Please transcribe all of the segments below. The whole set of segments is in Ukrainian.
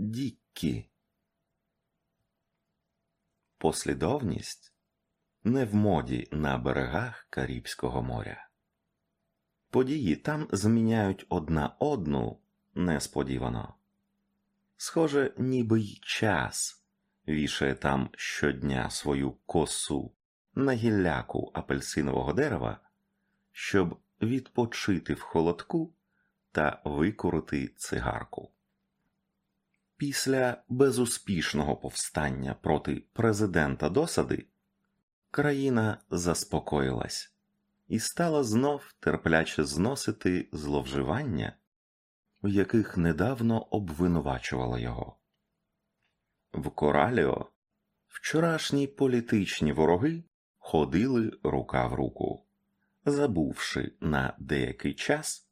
Діккі. Послідовність не в моді на берегах Карибського моря. Події там зміняють одна одну несподівано. Схоже, ніби й час вішає там щодня свою косу на гілляку апельсинового дерева, щоб відпочити в холодку та викурити цигарку. Після безуспішного повстання проти президента досади країна заспокоїлась і стала знов терпляче зносити зловживання, в яких недавно обвинувачувала його. В Кораліо вчорашні політичні вороги ходили рука в руку, забувши на деякий час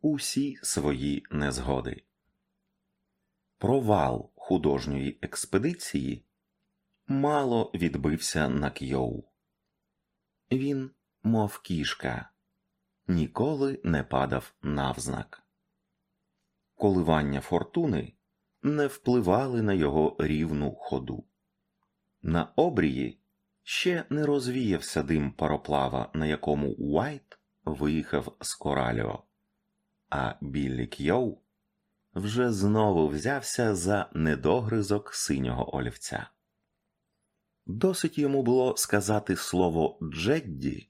усі свої незгоди. Провал художньої експедиції мало відбився на Кйоу. Він, мов кішка, ніколи не падав навзнак. Коливання фортуни не впливали на його рівну ходу. На обрії ще не розвіявся дим пароплава, на якому Уайт виїхав з Кораліо, а Біллі Кйоу вже знову взявся за недогризок синього олівця. Досить йому було сказати слово Джедді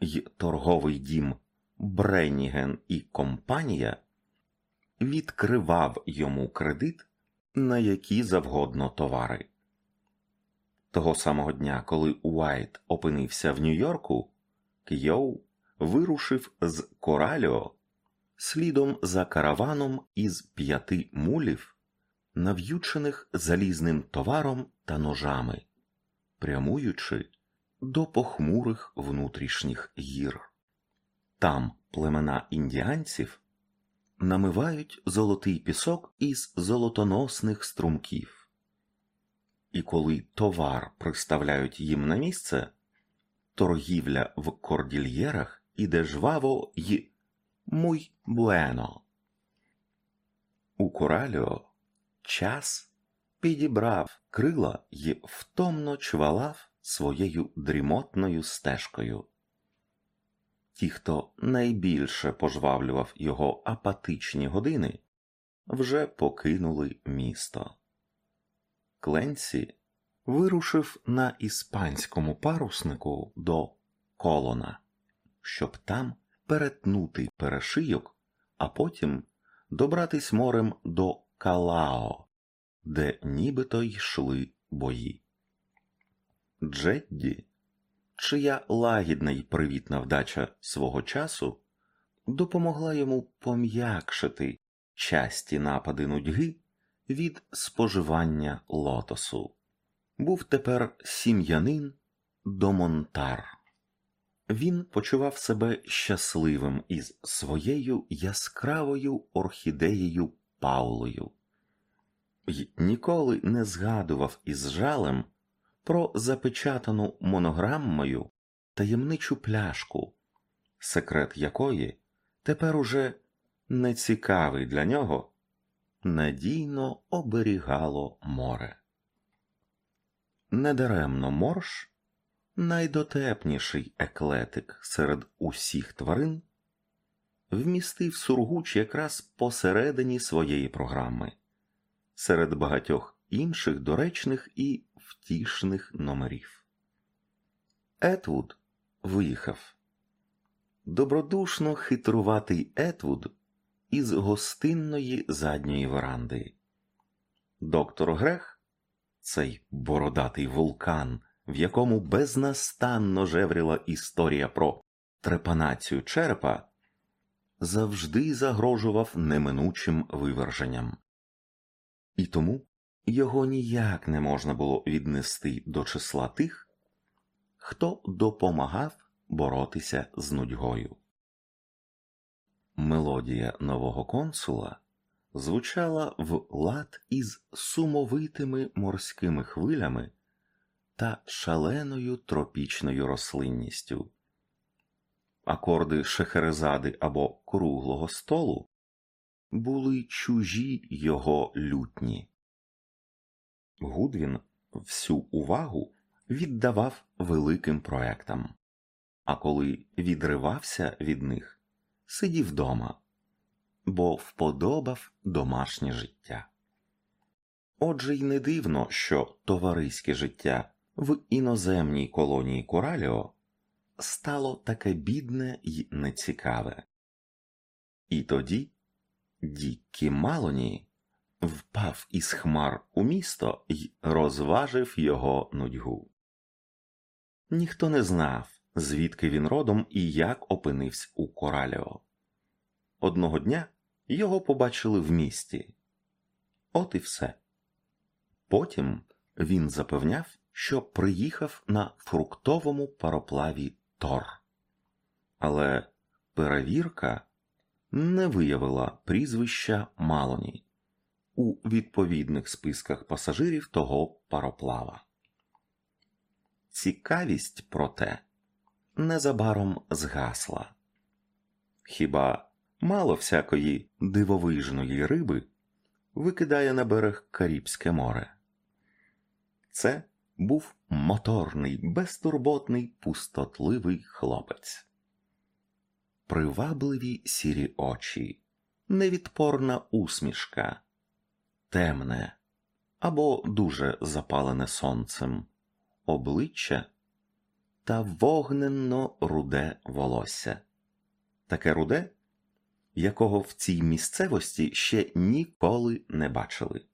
й торговий дім Бренніген і компанія відкривав йому кредит на які завгодно товари. Того самого дня, коли Уайт опинився в Нью-Йорку, Кйоу вирушив з Кораліо слідом за караваном із п'яти мулів, нав'ючених залізним товаром та ножами, прямуючи до похмурих внутрішніх гір. Там племена індіанців намивають золотий пісок із золотоносних струмків. І коли товар приставляють їм на місце, торгівля в кордільєрах іде жваво й муй буено. У Кораліо час підібрав крила й втомно чвалав своєю дрімотною стежкою. Ті, хто найбільше пожвавлював його апатичні години, вже покинули місто. Кленсі вирушив на іспанському паруснику до колона, щоб там перетнути перешийок, а потім добратись морем до Калао, де нібито йшли бої. Джедді, чия лагідна й привітна вдача свого часу допомогла йому пом'якшити часті напади нудьги від споживання лотосу. Був тепер сім'янин Домонтар. Він почував себе щасливим із своєю яскравою орхідеєю Паулою й ніколи не згадував із жалем про запечатану монограммою таємничу пляшку, секрет якої тепер уже нецікавий для нього, надійно оберігало море. Недаремно морж найдотепніший еклетик серед усіх тварин, вмістив сургуч якраз посередині своєї програми, серед багатьох інших доречних і втішних номерів. Етвуд виїхав. Добродушно хитруватий Етвуд із гостинної задньої веранди. Доктор Грех, цей бородатий вулкан, в якому безнастанно жевріла історія про трепанацію черепа, завжди загрожував неминучим виверженням. І тому його ніяк не можна було віднести до числа тих, хто допомагав боротися з нудьгою. Мелодія нового консула звучала в лад із сумовитими морськими хвилями та шаленою тропічною рослинністю. Акорди шехерезади або круглого столу були чужі його лютні. Гудвін всю увагу віддавав великим проектам, а коли відривався від них, сидів вдома, бо вподобав домашнє життя. Отже й не дивно, що товариське життя в іноземній колонії Кораліо стало таке бідне й нецікаве. І тоді Діккі Малоні впав із хмар у місто й розважив його нудьгу. Ніхто не знав, звідки він родом і як опинився у Кораліо. Одного дня його побачили в місті. От і все. Потім він запевняв, що приїхав на фруктовому пароплаві Тор. Але перевірка не виявила прізвища Малоні у відповідних списках пасажирів того пароплава. Цікавість, проте, незабаром згасла. Хіба мало всякої дивовижної риби викидає на берег Карібське море? Це був моторний, безтурботний, пустотливий хлопець. Привабливі сірі очі, невідпорна усмішка, темне або дуже запалене сонцем, обличчя та вогненно руде волосся, таке руде, якого в цій місцевості ще ніколи не бачили.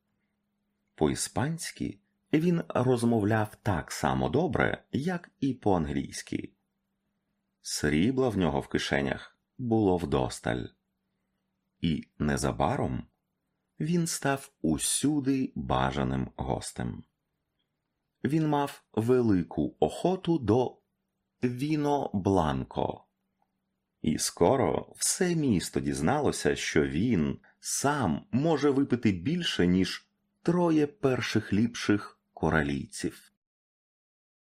По іспанськи він розмовляв так само добре, як і по-англійськи. Срібла в нього в кишенях було вдосталь, і незабаром він став усюди бажаним гостем. Він мав велику охоту до віно бланко, і скоро все місто дізналося, що він сам може випити більше, ніж троє перших ліпших коралійців.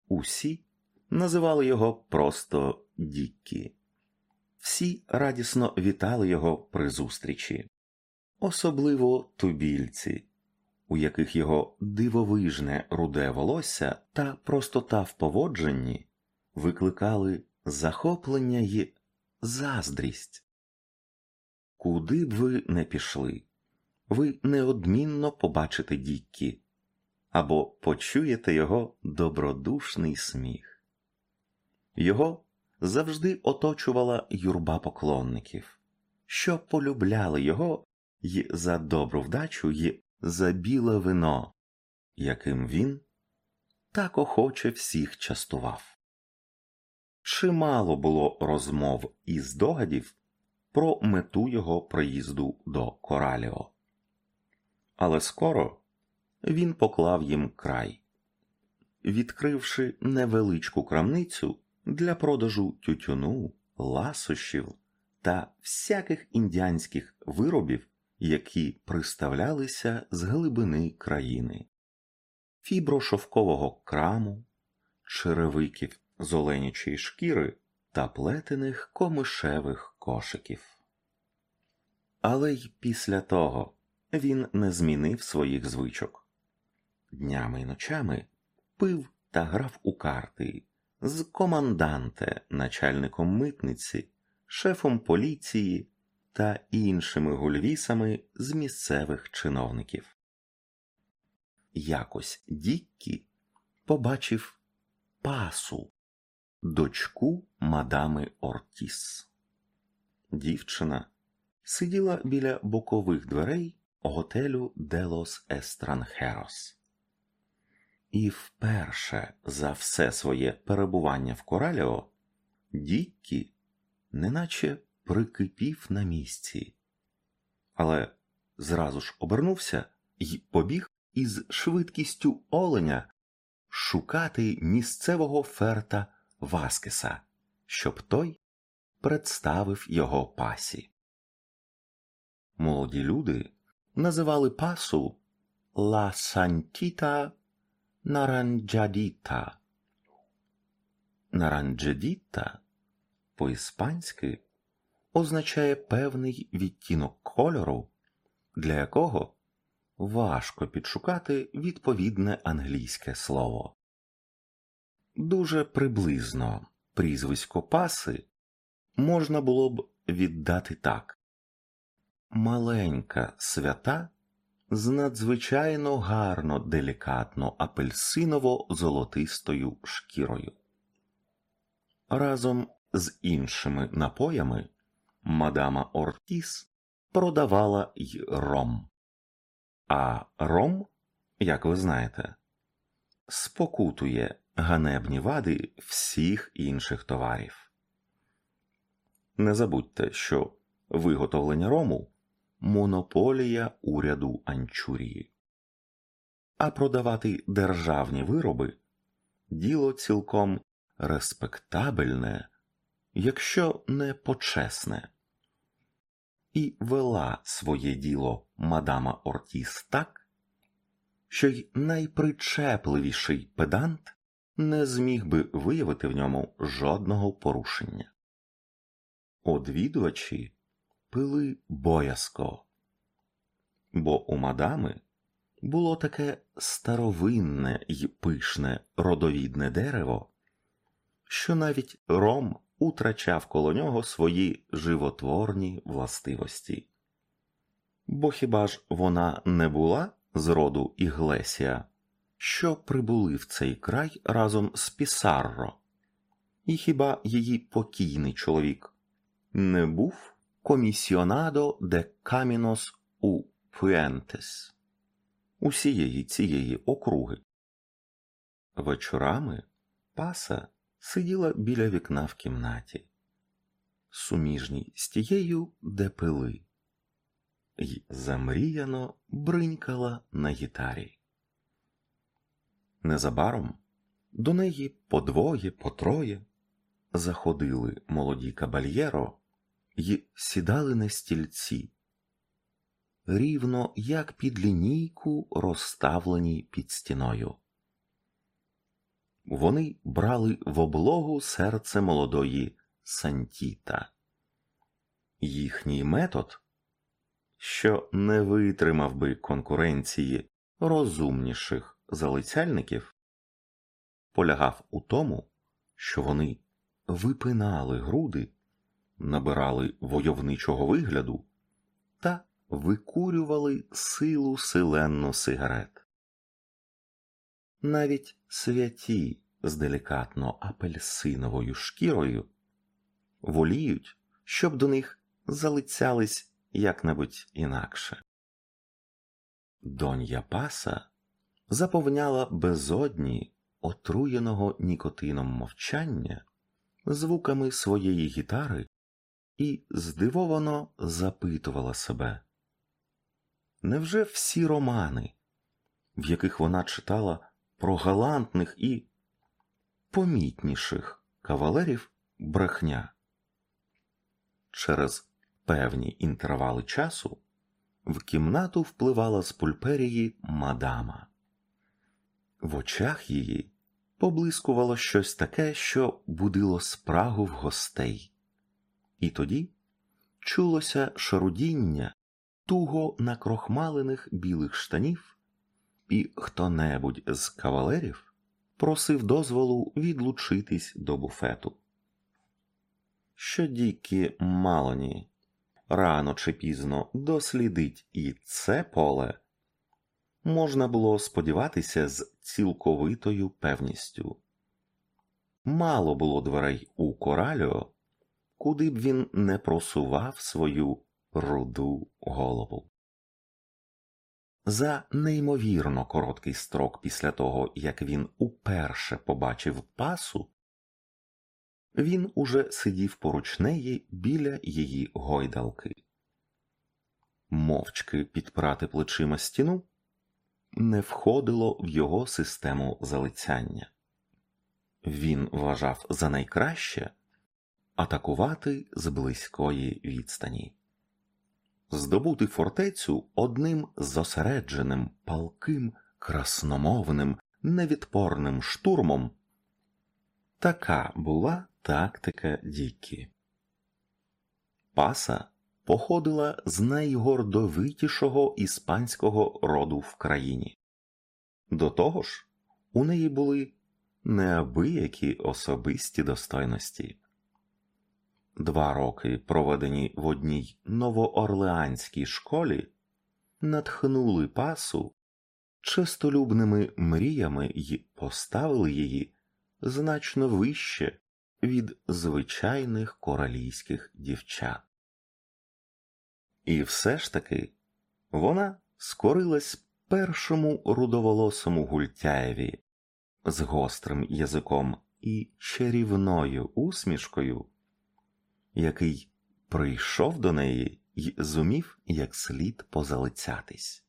Усі називали його просто Діккі. Всі радісно вітали його при зустрічі, особливо тубільці, у яких його дивовижне руде волосся та простота в поводженні викликали захоплення й заздрість. Куди б ви не пішли, ви неодмінно побачите Діккі або почуєте його добродушний сміх. Його завжди оточувала юрба поклонників, що полюбляли його й за добру вдачу й за біле вино, яким він так охоче всіх частував. Чимало було розмов і здогадів про мету його приїзду до Кораліо. Але скоро він поклав їм край, відкривши невеличку крамницю для продажу тютюну, ласощів та всяких індіанських виробів, які приставлялися з глибини країни, фіброшовкового краму, черевиків з оленячої шкіри та плетених комишевих кошиків. Але й після того він не змінив своїх звичок. Днями й ночами пив та грав у карти з команданте, начальником митниці, шефом поліції та іншими гульвісами з місцевих чиновників. Якось Діккі побачив пасу, дочку мадами Ортіс. Дівчина сиділа біля бокових дверей готелю Делос Естранхерос. І вперше за все своє перебування в Кораліо Діккі неначе прикипів на місці, але зразу ж обернувся і побіг із швидкістю оленя шукати місцевого ферта Васкеса, щоб той представив його пасі. Молоді люди називали пасу Ла Сантіта Наранджадіта. Наранджадіта по-іспанськи означає певний відтінок кольору, для якого важко підшукати відповідне англійське слово. Дуже приблизно прізвисько паси можна було б віддати так маленька свята з надзвичайно гарно делікатно апельсиново золотистою шкірою. Разом з іншими напоями мадама Ортіс продавала й ром. А ром, як ви знаєте, спокутує ганебні вади всіх інших товарів. Не забудьте, що виготовлення рому монополія уряду Анчурії, а продавати державні вироби діло цілком респектабельне, якщо не почесне. І вела своє діло мадама Ортіс так, що й найпричепливіший педант не зміг би виявити в ньому жодного порушення. Одвідувачі пили боязко, бо у мадами було таке старовинне й пишне родовідне дерево, що навіть ром утрачав коло нього свої животворні властивості. Бо хіба ж вона не була з роду Іглесія, що прибули в цей край разом з Пісарро, і хіба її покійний чоловік не був комісіонадо де камінос у Пуентес, усієї цієї округи? Вечорами паса сиділа біля вікна в кімнаті, суміжній з тією, де пили, й замріяно бринькала на гітарі. Незабаром до неї подвоє, потроє заходили молоді кабальєро й сідали на стільці, рівно як під лінійку розставлені під стіною. Вони брали в облогу серце молодої Сантіта. Їхній метод, що не витримав би конкуренції розумніших залицяльників, полягав у тому, що вони випинали груди, набирали войовничого вигляду та викурювали силу силенну сигарет. Навіть святі з делікатно апельсиновою шкірою воліють, щоб до них залицялись як-небудь інакше. Донья Паса заповняла безодні отруєного нікотином мовчання звуками своєї гітари і здивовано запитувала себе Невже всі романи, в яких вона читала про галантних і помітніших кавалерів брехня? Через певні інтервали часу в кімнату впливала з пульперії мадама. В очах її поблискувало щось таке, що будило спрагу в гостей, і тоді чулося шарудіння туго накрохмалених білих штанів, і хто небудь з кавалерів просив дозволу відлучитись до буфету. Що діки Малоні рано чи пізно дослідить і це поле, можна було сподіватися з цілковитою певністю. Мало було дверей у кораліо, куди б він не просував свою руду голову. За неймовірно короткий строк після того, як він уперше побачив пасу, він уже сидів поруч неї біля її гойдалки. Мовчки підпрати плечима стіну не входило в його систему залицяння. Він вважав за найкраще атакувати з близької відстані, здобути фортецю одним зосередженим, палким, красномовним, невідпорним штурмом. Така була тактика Дікі. Паса походила з найгордовитішого іспанського роду в країні. До того ж, у неї були неабиякі особисті достойності. Два роки, проведені в одній новоорлеанській школі, натхнули пасу честолюбними мріями й поставили її значно вище від звичайних королівських дівчат. І все ж таки вона скорилась першому рудоволосому гультяєві з гострим язиком і чарівною усмішкою, який прийшов до неї й зумів як слід позалицятись.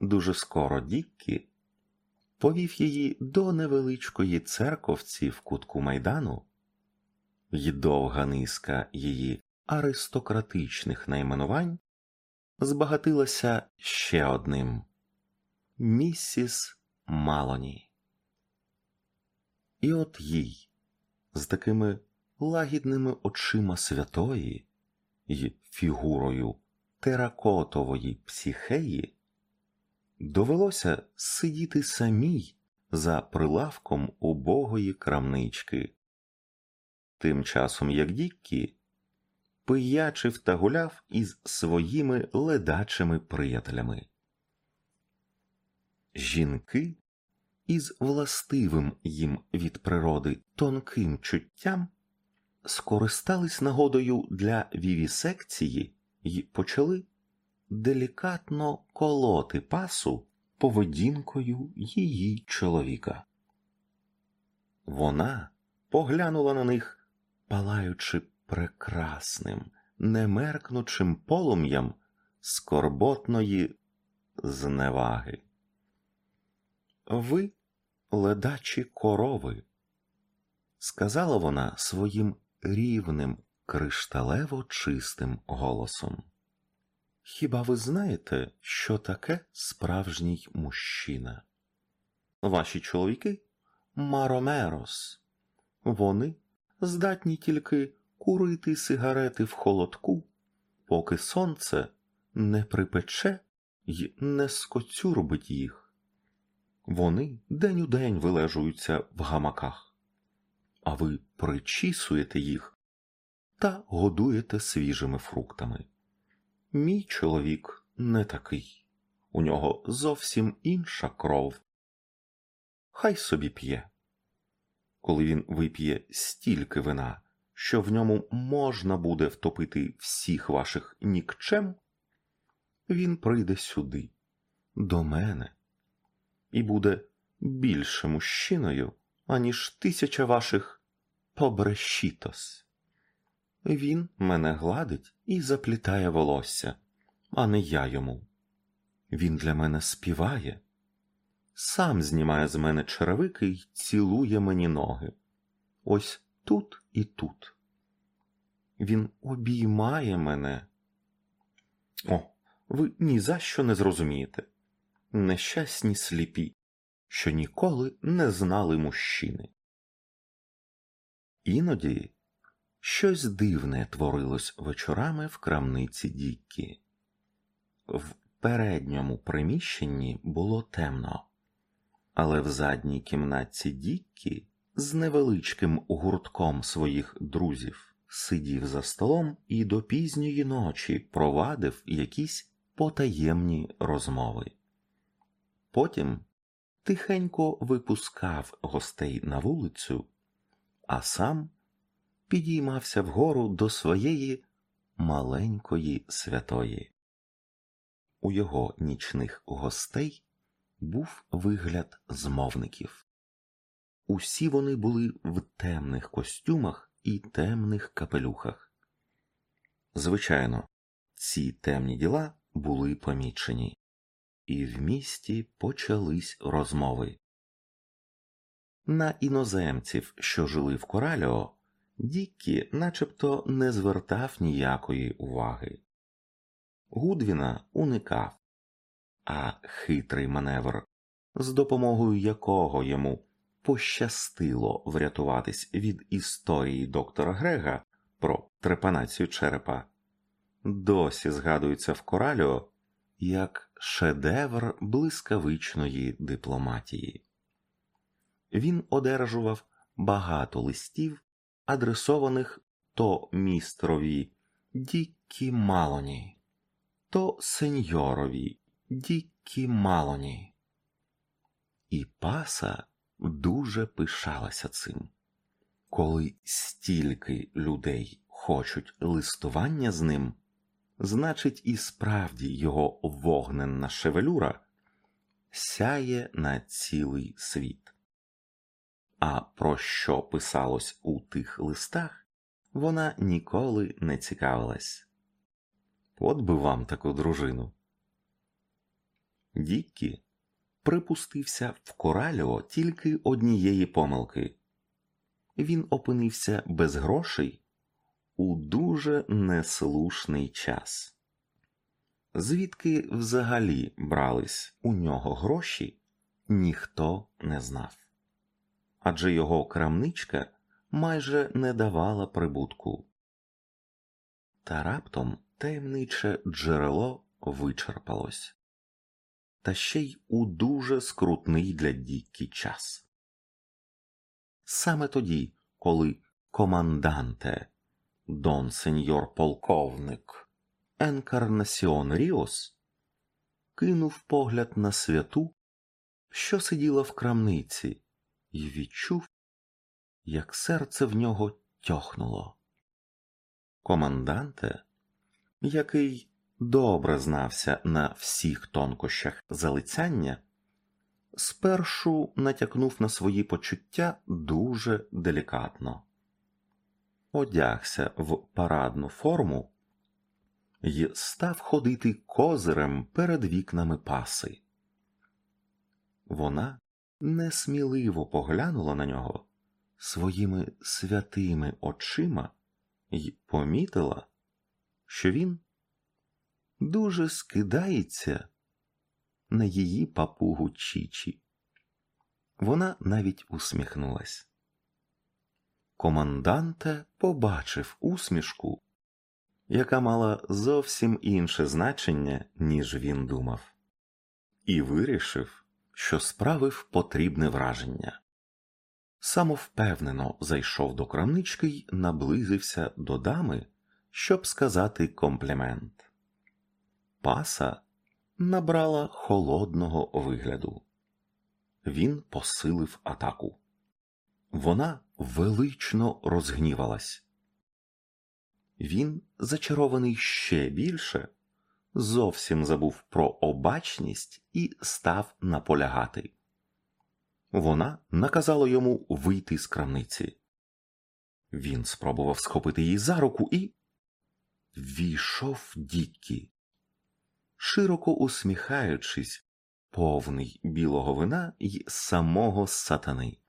Дуже скоро Діккі повів її до невеличкої церковці в кутку майдану, й довга низка її аристократичних найменувань збагатилася ще одним місіс Малоні. І от їй з такими лагідними очима святої й фігурою теракотової психеї довелося сидіти самій за прилавком убогої крамнички. Тим часом як Діккі пиячив та гуляв із своїми ледачими приятелями. Жінки із властивим їм від природи тонким чуттям скористались нагодою для вівісекції й почали делікатно колоти пасу поведінкою її чоловіка. Вона поглянула на них, палаючи прекрасним, немеркнучим полум'ям скорботної зневаги. Ви, ледачі корови, сказала вона своїм рівним, кришталево чистим голосом. Хіба ви знаєте, що таке справжній мужчина? Ваші чоловіки маромерос, вони здатні тільки курити сигарети в холодку, поки сонце не припече й не скоцюрбить їх. Вони день у день вилежуються в гамаках, а ви причісуєте їх та годуєте свіжими фруктами. Мій чоловік не такий, у нього зовсім інша кров. Хай собі п'є. Коли він вип'є стільки вина, що в ньому можна буде втопити всіх ваших нікчем, він прийде сюди, до мене, і буде більше мужчиною, аніж тисяча ваших побрещітос. Він мене гладить і заплітає волосся, а не я йому. Він для мене співає, сам знімає з мене черевики й цілує мені ноги. Ось тут і тут. Він обіймає мене. О, ви ні за що не зрозумієте. Нещасні сліпі, що ніколи не знали мужчини. Іноді щось дивне творилось вечорами в крамниці Діккі. В передньому приміщенні було темно, але в задній кімнатці Діккі з невеличким гуртком своїх друзів сидів за столом і до пізньої ночі провадив якісь потаємні розмови. Потім тихенько випускав гостей на вулицю, а сам підіймався вгору до своєї маленької святої. У його нічних гостей був вигляд змовників. Усі вони були в темних костюмах і темних капелюхах. Звичайно, ці темні діла були помічені, і в місті почались розмови. На іноземців, що жили в Кораліо, Діккі начебто не звертав ніякої уваги. Гудвіна уникав, а хитрий маневр, з допомогою якого йому пощастило врятуватись від історії доктора Грега, про трепанацію черепа досі згадуються в Кораліо як шедевр блискавичної дипломатії. Він одержував багато листів, адресованих то містрові Діккі Малоні, то сеньорові Діккі Малоні. І паса дуже пишалася цим. Коли стільки людей хочуть листування з ним, значить, і справді його вогненна шевелюра сяє на цілий світ. А про що писалось у тих листах, вона ніколи не цікавилась. От би вам таку дружину. Діккі припустився в Кораліо тільки однієї помилки. Він опинився без грошей у дуже неслушний час. Звідки взагалі брались у нього гроші, ніхто не знав. Адже його крамничка майже не давала прибутку. Та раптом таємниче джерело вичерпалось, та ще й у дуже скрутний для Діккі час. Саме тоді, коли команданте Дон сеньор полковник Енкарнасіон Ріос кинув погляд на святу, що сиділа в крамниці, і відчув, як серце в нього тьохнуло. Команданте, який добре знався на всіх тонкощах залицяння, спершу натякнув на свої почуття дуже делікатно одягся в парадну форму і став ходити козирем перед вікнами паси. Вона несміливо поглянула на нього своїми святими очима і помітила, що він дуже скидається на її папугу Чічі. Вона навіть усміхнулась. Команданте побачив усмішку, яка мала зовсім інше значення, ніж він думав, і вирішив, що справив потрібне враження. Самовпевнено зайшов до крамнички й наблизився до дами, щоб сказати комплімент. Паса набрала холодного вигляду. Він посилив атаку. Вона велично розгнівалась. Він, зачарований ще більше, зовсім забув про обачність і став наполягати. Вона наказала йому вийти з крамниці. Він спробував схопити її за руку і війшов Діккі. Широко усміхаючись, повний білого вина й самого сатани.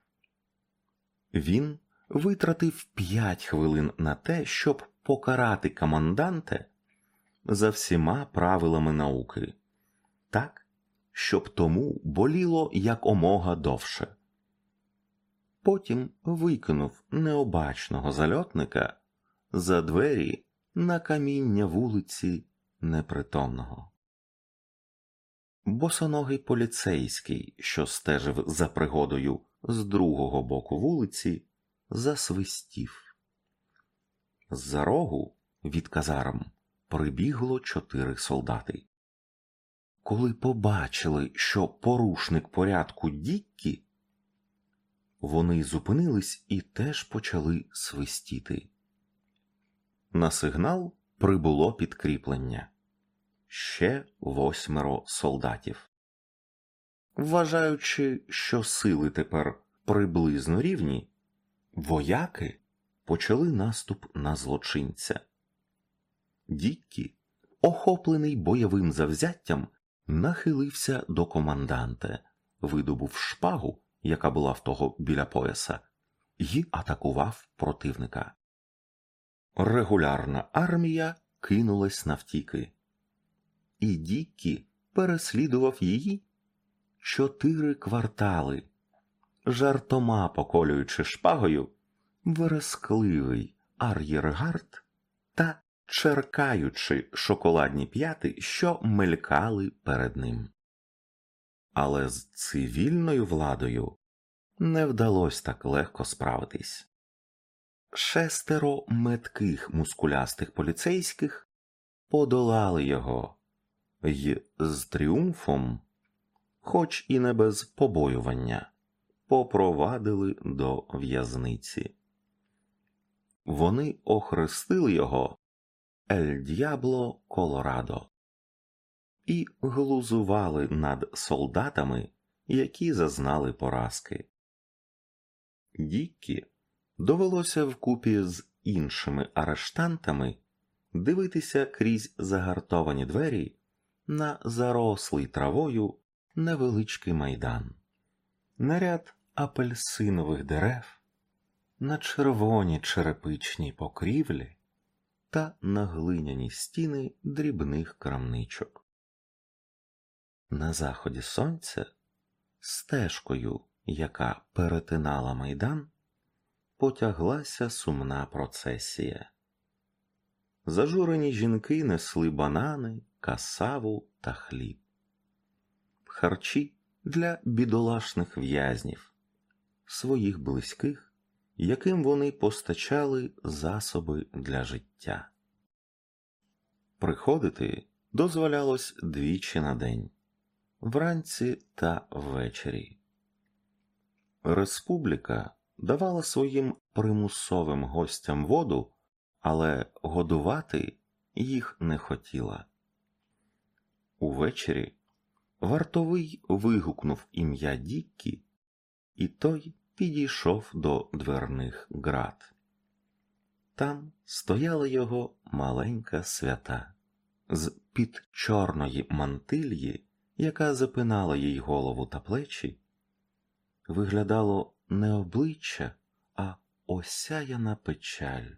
Він витратив п'ять хвилин на те, щоб покарати команданте за всіма правилами науки, так, щоб тому боліло якомога довше. Потім викинув необачного зальотника за двері на каміння вулиці непритомного. Босоногий поліцейський, що стежив за пригодою з другого боку вулиці засвистів. З-за рогу від казарм прибігло чотири солдати. Коли побачили, що порушник порядку Діккі, вони зупинились і теж почали свистіти. На сигнал прибуло підкріплення ще восьмеро солдатів. Вважаючи, що сили тепер приблизно рівні, вояки почали наступ на злочинця. Діккі, охоплений бойовим завзяттям, нахилився до команданта, видобув шпагу, яка була в того біля пояса, і атакував противника. Регулярна армія кинулась навтіки, і Діккі переслідував її чотири квартали, жартома поколюючи шпагою, верескливий, ар'єргард та черкаючи шоколадні п'яти, що мелькали перед ним. Але з цивільною владою не вдалося так легко справитись. Шестеро метких мускулястих поліцейських подолали його й з тріумфом, хоч і не без побоювання, попровадили до в'язниці. Вони охрестили його Ель Д'ябло Колорадо і глузували над солдатами, які зазнали поразки. Діккі довелося вкупі з іншими арештантами дивитися крізь загартовані двері на зарослий травою невеличкий майдан, на ряд апельсинових дерев, на червоні черепичні покрівлі та на глиняні стіни дрібних крамничок. На заході сонця стежкою, яка перетинала майдан, потяглася сумна процесія. Зажурені жінки несли банани, касаву та хліб, харчі для бідолашних в'язнів, своїх близьких, яким вони постачали засоби для життя. Приходити дозволялось двічі на день вранці та ввечері. Республіка давала своїм примусовим гостям воду, але годувати їх не хотіла. Увечері вартовий вигукнув ім'я Діккі, і той підійшов до дверних град. Там стояла його маленька свята, з під чорної мантильї, яка запинала їй голову та плечі, виглядало не обличчя, а осяяна печаль.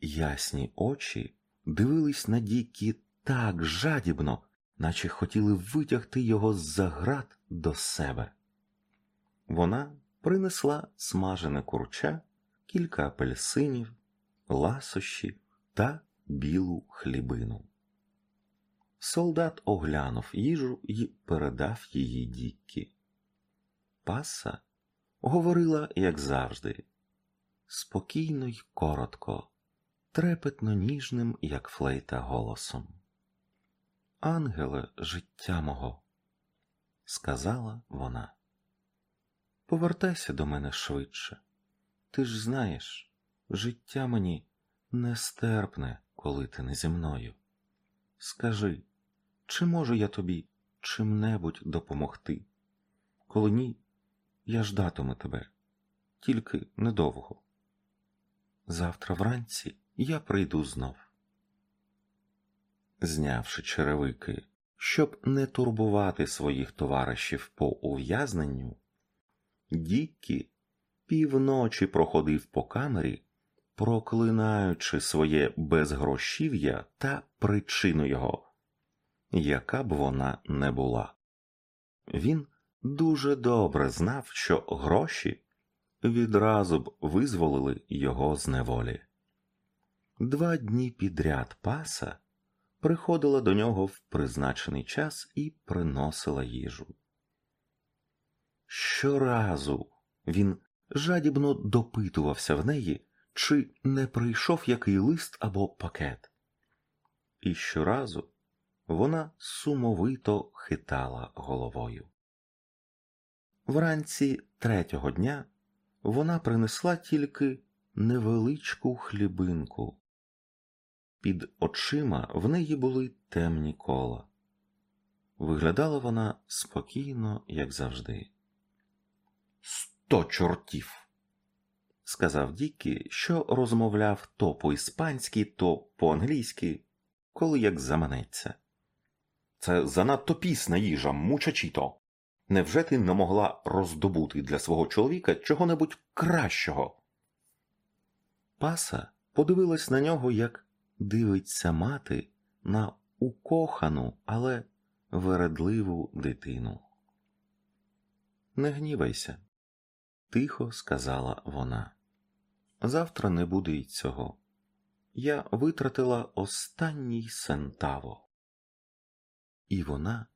Ясні очі дивились на Дікі так жадібно, наче хотіли витягти його з-за град до себе. Вона принесла смажене курча, кілька апельсинів, ласощі та білу хлібину. Солдат оглянув їжу і передав її Діккі. Паса говорила, як завжди, спокійно й коротко, трепетно ніжним, як флейта голосом. Ангеле життя мого, сказала вона. Повертайся до мене швидше. Ти ж знаєш, життя мені нестерпне, коли ти не зі мною. Скажи, чи можу я тобі чим-небудь допомогти? Коли ні, я ждатиму тебе, тільки недовго. Завтра вранці я прийду знов. Знявши черевики, щоб не турбувати своїх товаришів по ув'язненню, Діккі півночі проходив по камері, проклинаючи своє безгрошів'я та причину його, яка б вона не була. Він дуже добре знав, що гроші відразу б визволили його з неволі. Два дні підряд паса приходила до нього в призначений час і приносила їжу. Щоразу він жадібно допитувався в неї, чи не прийшов який лист або пакет, і щоразу вона сумовито хитала головою. Вранці третього дня вона принесла тільки невеличку хлібинку. Під очима в неї були темні кола. Виглядала вона спокійно, як завжди. Сто чортів, сказав Дікі, що розмовляв то по іспанськи, то по англійськи, коли як заманеться. Це занадто пісна їжа, мучачіто. Невже ти не могла роздобути для свого чоловіка чого-небудь кращого? Паса подивилась на нього, як дивиться мати на укохану, але вередливу дитину. Не гнівайся, тихо сказала вона. Завтра не буде й цього. Я витратила останній сентаво. І вона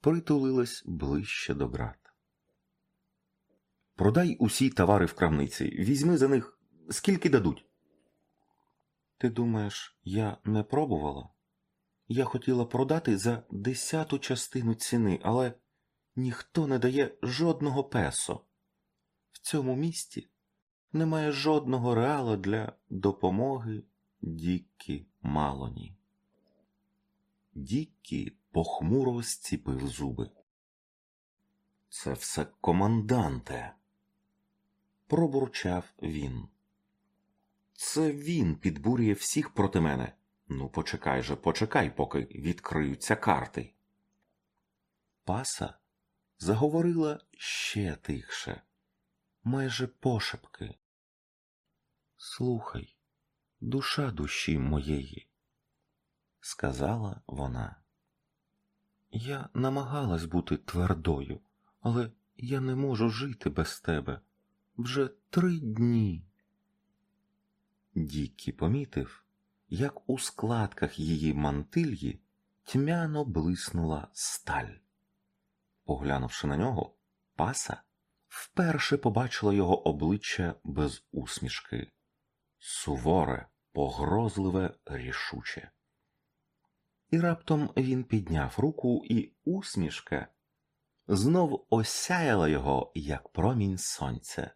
притулилась ближче до брата. Продай усі товари в крамниці, візьми за них скільки дадуть. Ти думаєш, я не пробувала? Я хотіла продати за десяту частину ціни, але ніхто не дає жодного песо. В цьому місті немає жодного реала для допомоги Діккі Малоні. Діккі похмуро зціпив зуби. Це все команданте, пробурчав він. Це він підбурює всіх проти мене. Ну, почекай же, почекай, поки відкриються карти. Паса заговорила ще тихше, майже пошепки. Слухай, душа душі моєї, сказала вона. Я намагалась бути твердою, але я не можу жити без тебе вже три дні. Діккі помітив, як у складках її мантильї тьмяно блиснула сталь. Поглянувши на нього, паса вперше побачила його обличчя без усмішки суворе, погрозливе, рішуче. І раптом він підняв руку, і усмішка знов осяяла його, як промінь сонця.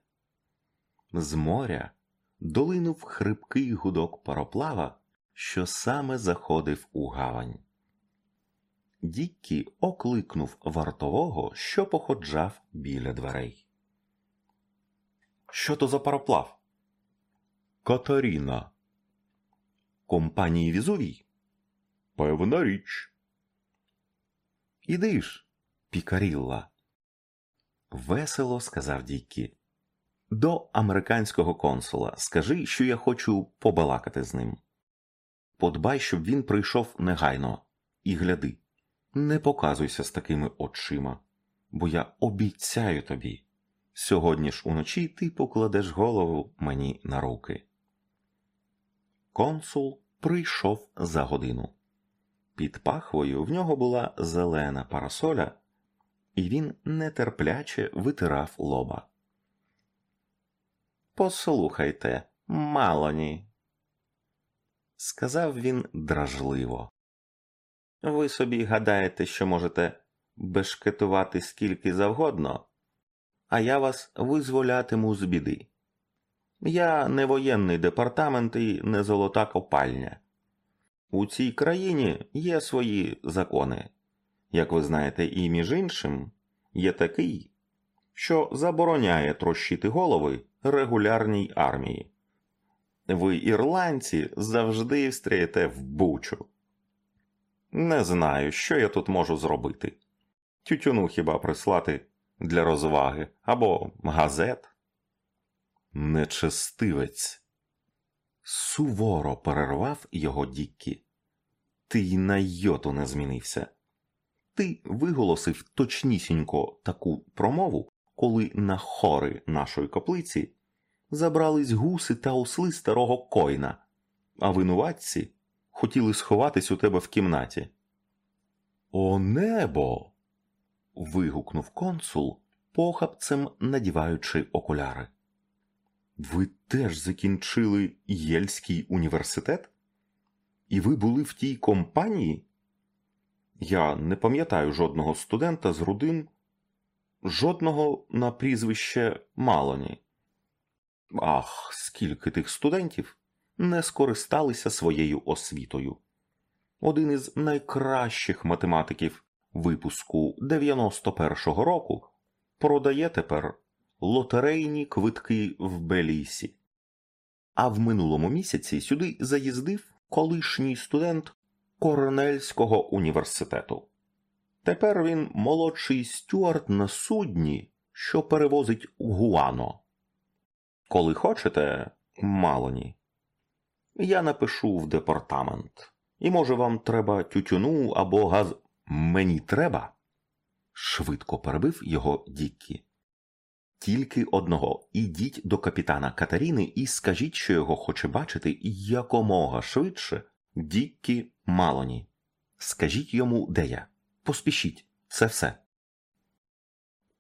З моря долинув хрипкий гудок пароплава, що саме заходив у гавань. Діккі окликнув вартового, що походжав біля дверей. Що то за пароплав? Катаріна. Компанії Візувій? Певна річ. Іди ж, пікарілла. Весело сказав Діккі. До американського консула скажи, що я хочу побалакати з ним. Подбай, щоб він прийшов негайно, і гляди, не показуйся з такими очима, бо я обіцяю тобі, сьогодні ж уночі ти покладеш голову мені на руки. Консул прийшов за годину. Під пахвою в нього була зелена парасоля, і він нетерпляче витирав лоба. Послухайте, малоні, сказав він дражливо. Ви собі гадаєте, що можете бешкетувати скільки завгодно, а я вас визволятиму з біди. Я не воєнний департамент і не золота копальня. У цій країні є свої закони. Як ви знаєте, і між іншим є такий, що забороняє трощити голови регулярній армії. Ви, ірландці, завжди встрієте в бучу. Не знаю, що я тут можу зробити. Тютюну хіба прислати для розваги або газет. Нечестивець. Суворо перервав його Діккі. Ти й на йоту не змінився. Ти виголосив точнісінько таку промову, коли на хори нашої каплиці забрались гуси та осли старого койна, а винуватці хотіли сховатись у тебе в кімнаті. О небо. вигукнув консул, похапцем надіваючи окуляри. Ви теж закінчили Єльський університет? І ви були в тій компанії? Я не пам'ятаю жодного студента з рудин, жодного на прізвище Малоні. Ах, скільки тих студентів не скористалися своєю освітою. Один із найкращих математиків випуску 91-го року продає тепер лотерейні квитки в Белісі. А в минулому місяці сюди заїздив колишній студент Корнельського університету. Тепер він молодший стюарт на судні, що перевозить Гуано. Коли хочете, малоні, я напишу в департамент. І, може, вам треба тютюну або газ. Мені треба? швидко перебив його Діккі. Тільки одного ідіть до капітана Катаріни і скажіть, що його хоче бачити якомога швидше Діккі Малоні. Скажіть йому, де я. Поспішіть, це все.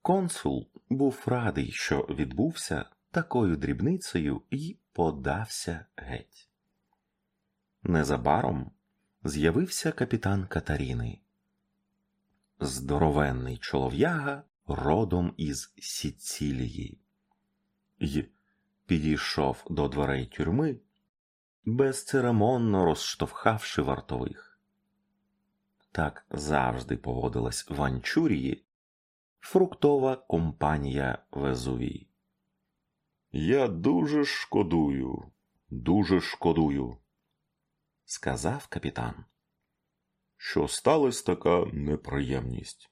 Консул був радий, що відбувся такою дрібницею і подався геть. Незабаром з'явився капітан Катаріни. Здоровенний чолов'яга родом із Сіцілії, й підійшов до дверей тюрми, безцеремонно розштовхавши вартових. Так завжди поводилась в Анчурії фруктова компанія Везувій. Я дуже шкодую, дуже шкодую, сказав капітан. Що сталася така неприємність?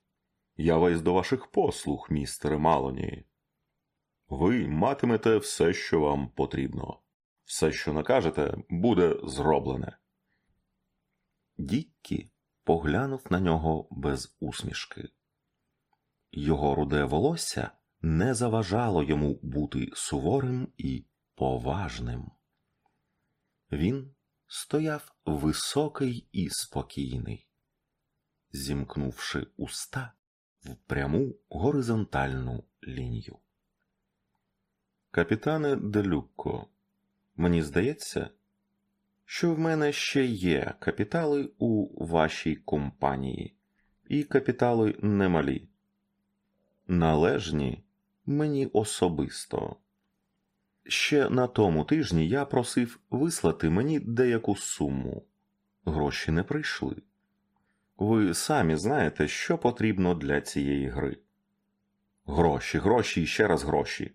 Я весь до ваших послуг, містере Малоні. Ви матимете все, що вам потрібно. Все, що накажете, буде зроблене. Діккі поглянув на нього без усмішки. Його руде волосся не заважало йому бути суворим і поважним. Він стояв високий і спокійний, зімкнувши уста в пряму горизонтальну лінію. Капітане Делюкко, мені здається, що в мене ще є капітали у вашій компанії, і капітали немалі. Належні мені особисто. Ще на тому тижні я просив вислати мені деяку суму. Гроші не прийшли. Ви самі знаєте, що потрібно для цієї гри. Гроші, гроші і ще раз гроші.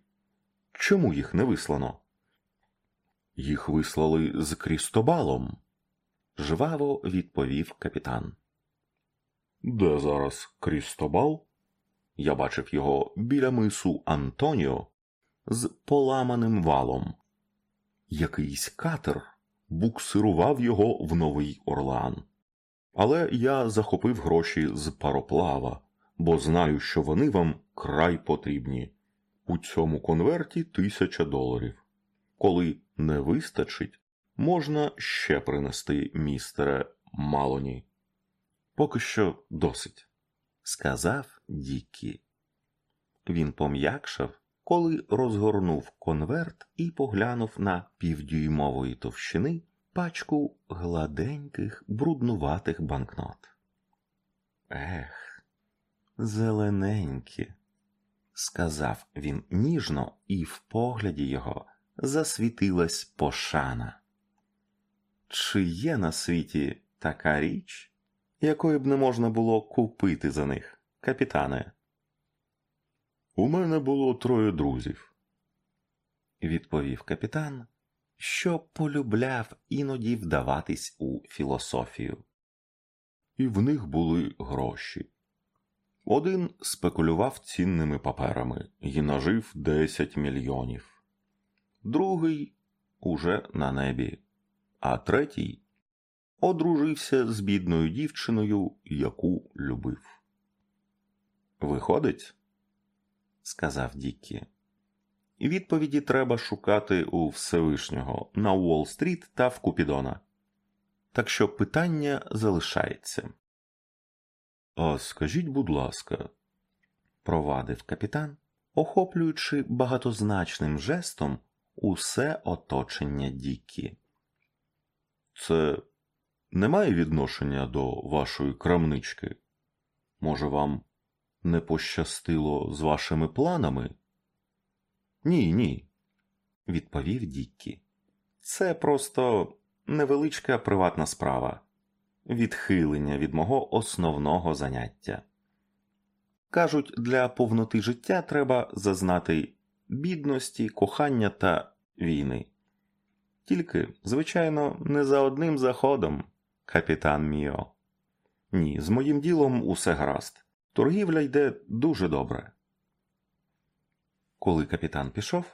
Чому їх не вислано? Їх вислали з Крістобалом, жваво відповів капітан. Де зараз Крістобал? Я бачив його біля мису Антоніо з поламаним валом. Якийсь катер буксирував його в Новий Орлеан. Але я захопив гроші з пароплава, бо знаю, що вони вам край потрібні. У цьому конверті тисяча доларів. Коли не вистачить, можна ще принести містере Малоні. Поки що досить, сказав Діккі. Він пом'якшав, коли розгорнув конверт і поглянув на півдюймової товщини пачку гладеньких, бруднуватих банкнот. Ех, зелененькі, сказав він ніжно, і в погляді його засвітилась пошана. Чи є на світі така річ, якої б не можна було купити за них, капітане? У мене було троє друзів, відповів капітан, що полюбляв іноді вдаватись у філософію. І в них були гроші. Один спекулював цінними паперами і нажив 10 мільйонів, другий уже на небі, а третій одружився з бідною дівчиною, яку любив. Виходить, сказав Діккі. Відповіді треба шукати у Всевишнього на Уолл-стріт та в Купідона. Так що питання залишається. А скажіть, будь ласка, провадив капітан, охоплюючи багатозначним жестом усе оточення Дікі. Це не має відношення до вашої крамнички? Може, вам не пощастило з вашими планами? Ні, ні, відповів Діккі. Це просто невеличка приватна справа, відхилення від мого основного заняття. Кажуть, для повноти життя треба зазнати бідності, кохання та війни. Тільки, звичайно, не за одним заходом, капітан Міо. Ні, з моїм ділом усе гаразд. Торгівля йде дуже добре. Коли капітан пішов,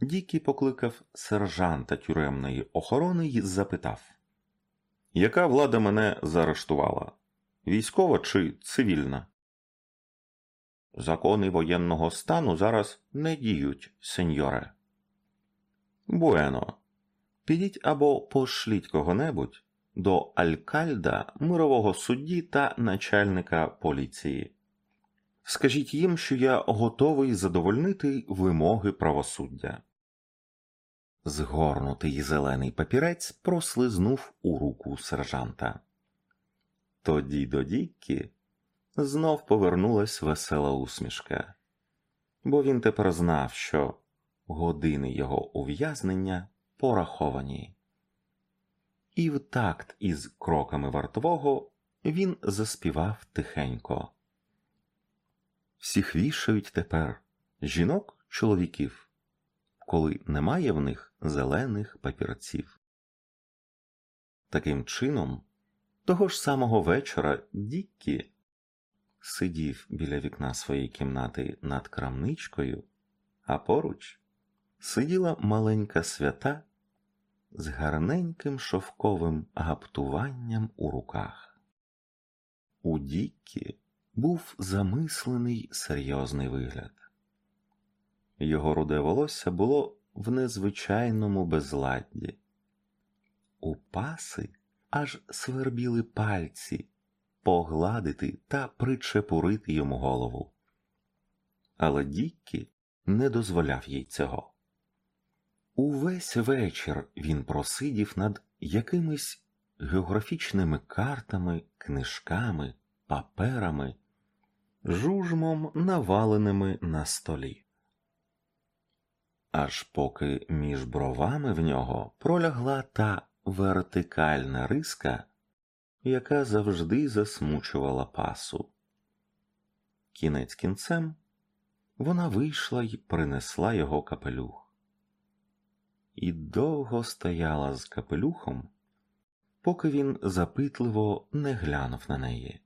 Дікі покликав сержанта тюремної охорони і запитав Яка влада мене заарештувала? Військова чи цивільна? Закони воєнного стану зараз не діють, сеньоре. Буено. Підіть або пошліть кого-небудь до алькальда, мирового судді та начальника поліції. Скажіть їм, що я готовий задовольнити вимоги правосуддя. Згорнутий зелений папірець прослизнув у руку сержанта. Тоді до Діккі знов повернулась весела усмішка, бо він тепер знав, що години його ув'язнення пораховані. І в такт із кроками вартового він заспівав тихенько. Всіх вішають тепер жінок чоловіків, коли немає в них зелених папірців. Таким чином, того ж самого вечора Діккі сидів біля вікна своєї кімнати над крамничкою, а поруч сиділа маленька свята з гарненьким шовковим гаптуванням у руках. У Діккі був замислений серйозний вигляд. Його руде волосся було в незвичайному безладді. У паси аж свербіли пальці погладити та причепурити йому голову. Але Діккі не дозволяв їй цього. Увесь вечір він просидів над якимись географічними картами, книжками, паперами, жужмом наваленими на столі. Аж поки між бровами в нього пролягла та вертикальна риска, яка завжди засмучувала пасу. Кінець кінцем вона вийшла й принесла його капелюх і довго стояла з капелюхом, поки він запитливо не глянув на неї.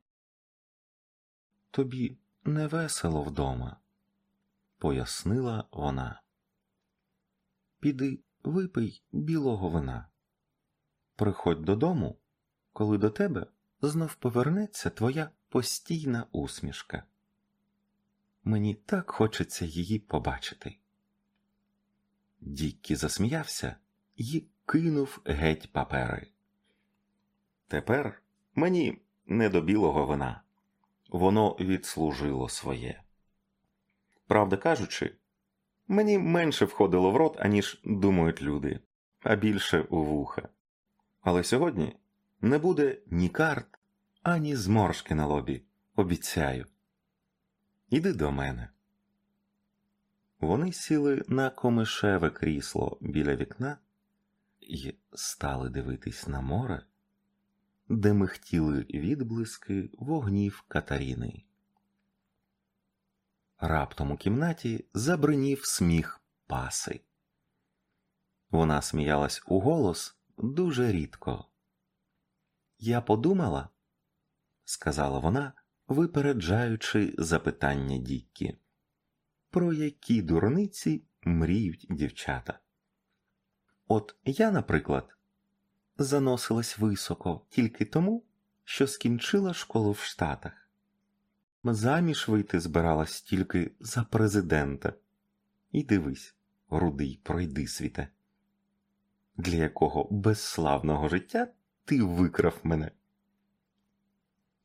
Тобі не весело вдома, пояснила вона. Піди випий білого вина. Приходь додому, коли до тебе знов повернеться твоя постійна усмішка. Мені так хочеться її побачити. Діккі засміявся і кинув геть папери. Тепер мені не до білого вина. Воно відслужило своє. Правда кажучи, мені менше входило в рот, аніж думають люди, а більше у вуха. Але сьогодні не буде ні карт, ані зморшки на лобі. Обіцяю. Іди до мене. Вони сіли на комишеве крісло біля вікна і стали дивитись на море, де михтіли відблиски вогнів Катаріни. Раптом у кімнаті забринів сміх паси. Вона сміялась у голос дуже рідко. Я подумала, сказала вона, випереджаючи запитання Діккі про які дурниці мріють дівчата. От я, наприклад, заносилась високо тільки тому, що скінчила школу в Штатах. Заміж вийти збиралась тільки за президента. І дивись, рудий, пройди світе, для якого безславного життя ти викрав мене.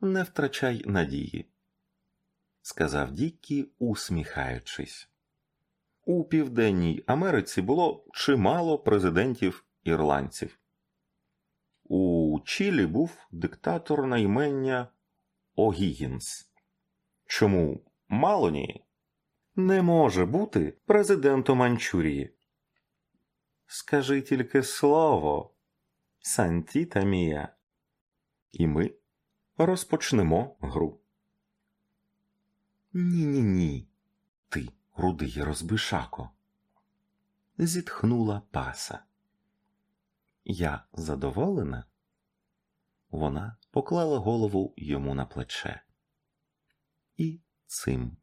Не втрачай надії сказав Діккі, усміхаючись. У Південній Америці було чимало президентів ірландців. У Чилі був диктатор на імення Огігінс. Чому Малоні не може бути президентом Манчурії? Скажи тільки слово, Сантіта Мія, і ми розпочнемо гру. Ні, ні, ні, ти, рудий розбишако. Зітхнула паса. Я задоволена? Вона поклала голову йому на плече. І цим